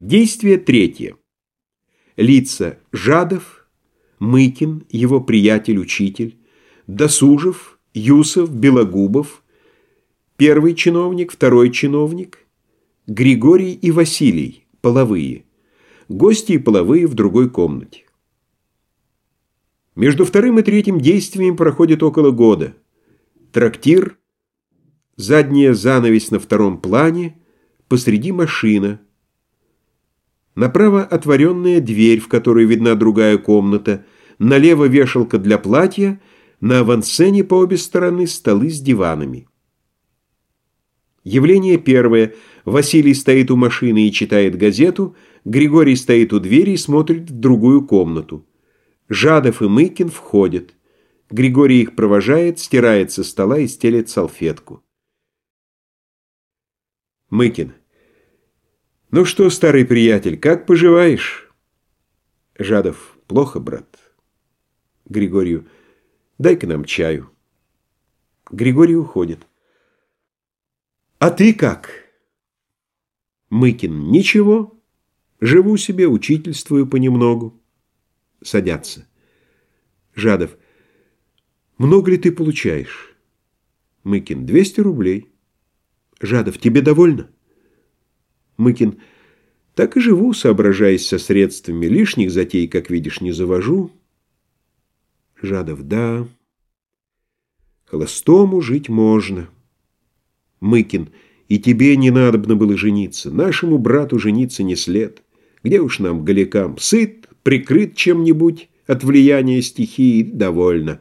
Действие третье. Лица Жадов, Мыкин, его приятель-учитель, Досужев, Юсов, Белогубов, первый чиновник, второй чиновник, Григорий и Василий, половые, гости и половые в другой комнате. Между вторым и третьим действием проходит около года. Трактир, задняя занавесь на втором плане, посреди машина – Направо отворенная дверь, в которой видна другая комната, налево вешалка для платья, на авансцене по обе стороны столы с диванами. Явление первое. Василий стоит у машины и читает газету, Григорий стоит у двери и смотрит в другую комнату. Жадов и Мыкин входят. Григорий их провожает, стирает со стола и стелет салфетку. Мыкин. «Ну что, старый приятель, как поживаешь?» Жадов. «Плохо, брат». Григорию. «Дай-ка нам чаю». Григорий уходит. «А ты как?» Мыкин. «Ничего. Живу себе, учительствую понемногу». Садятся. Жадов. «Много ли ты получаешь?» Мыкин. «Двести рублей». Жадов. «Тебе довольно?» Мыкин. Так и живу, соображаясь со средствами. Лишних затей, как видишь, не завожу. Жадов. Да. Холостому жить можно. Мыкин. И тебе не надобно было жениться. Нашему брату жениться не след. Где уж нам, голикам, сыт, прикрыт чем-нибудь от влияния стихии, довольно.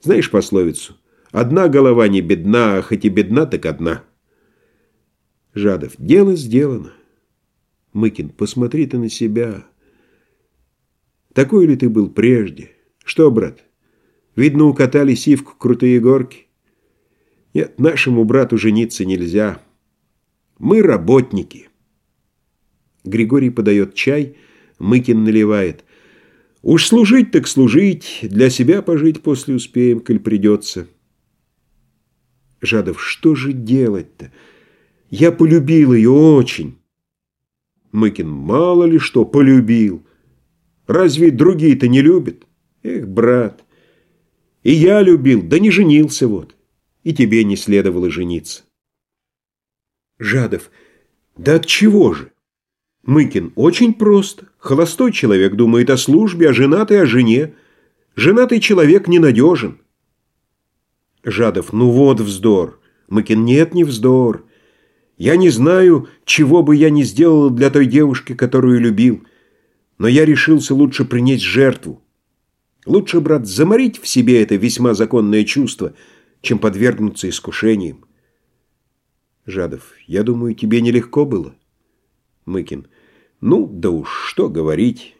Знаешь пословицу? Одна голова не бедна, а хоть и бедна, так одна. Жадов. Дело сделано. Мыкин. Посмотри ты на себя. Такой ли ты был прежде? Что, брат? Видно, укатали сивку крутые горки. Нет, нашему брату жениться нельзя. Мы работники. Григорий подает чай, Мыкин наливает. Уж служить так служить, для себя пожить после успеем, коль придется. Жадов, что же делать-то? Я полюбил ее очень. Мыкин мало ли что полюбил. Разве другие-то не любят? Эх, брат, и я любил, да не женился вот. И тебе не следовало жениться. Жадов, да от чего же? Мыкин, очень просто. Холостой человек думает о службе, а женатый о жене. Женатый человек ненадежен. Жадов, ну вот вздор. Мыкин, нет, не вздор. Я не знаю, чего бы я ни сделал для той девушки, которую любил, но я решился лучше принять жертву. Лучше, брат, заморить в себе это весьма законное чувство, чем подвергнуться искушениям. Жадов, я думаю, тебе нелегко было. Мыкин, ну, да уж, что говорить.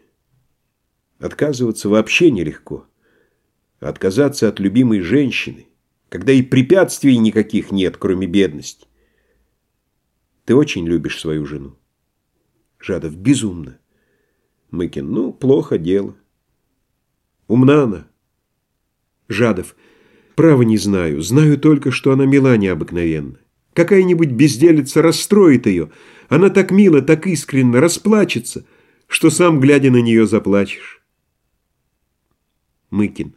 Отказываться вообще нелегко. Отказаться от любимой женщины, когда и препятствий никаких нет, кроме бедности. Ты очень любишь свою жену. Жадов, безумно. Мыкин, ну, плохо дело. Умна она. Жадов, право не знаю. Знаю только, что она мила необыкновенно. Какая-нибудь безделица расстроит ее. Она так мило, так искренне расплачется, что сам, глядя на нее, заплачешь. Мыкин,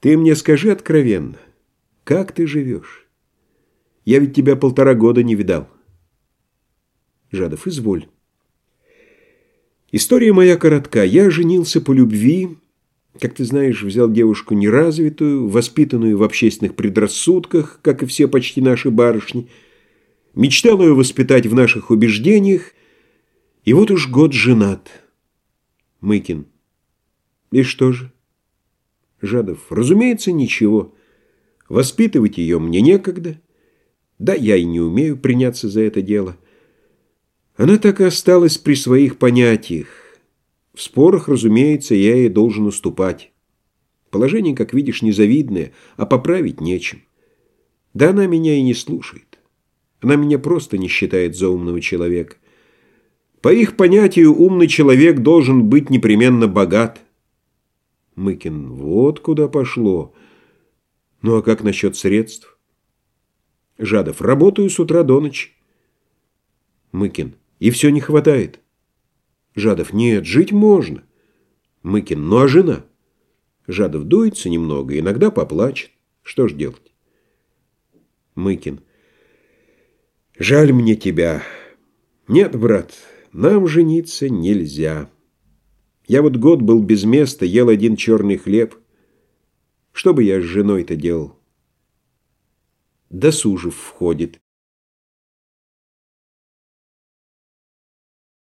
ты мне скажи откровенно, как ты живешь? Я ведь тебя полтора года не видал. Жадов, изволь. История моя коротка. Я женился по любви. Как ты знаешь, взял девушку неразвитую, воспитанную в общественных предрассудках, как и все почти наши барышни. Мечтал ее воспитать в наших убеждениях. И вот уж год женат. Мыкин. И что же? Жадов. Разумеется, ничего. Воспитывать ее мне некогда. Да я и не умею приняться за это дело. Она так и осталась при своих понятиях. В спорах, разумеется, я ей должен уступать. Положение, как видишь, незавидное, а поправить нечем. Да она меня и не слушает. Она меня просто не считает за умного человека. По их понятию, умный человек должен быть непременно богат. Мыкин, вот куда пошло. Ну а как насчет средств? Жадов, работаю с утра до ночи. Мыкин, и все не хватает. Жадов, нет, жить можно. Мыкин, ну а жена? Жадов дуется немного, иногда поплачет. Что ж делать? Мыкин, жаль мне тебя. Нет, брат, нам жениться нельзя. Я вот год был без места, ел один черный хлеб. Что бы я с женой-то делал? Досужев входит.